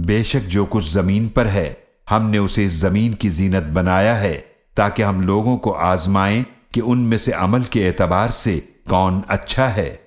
बेशक जो कुछ ज़मीन पर है, हमने उसे इस ज़मीन की जीनत बनाया है, ताकि हम लोगों को आजमाएँ कि उनमें से अमल के एतबार से कौन अच्छा है।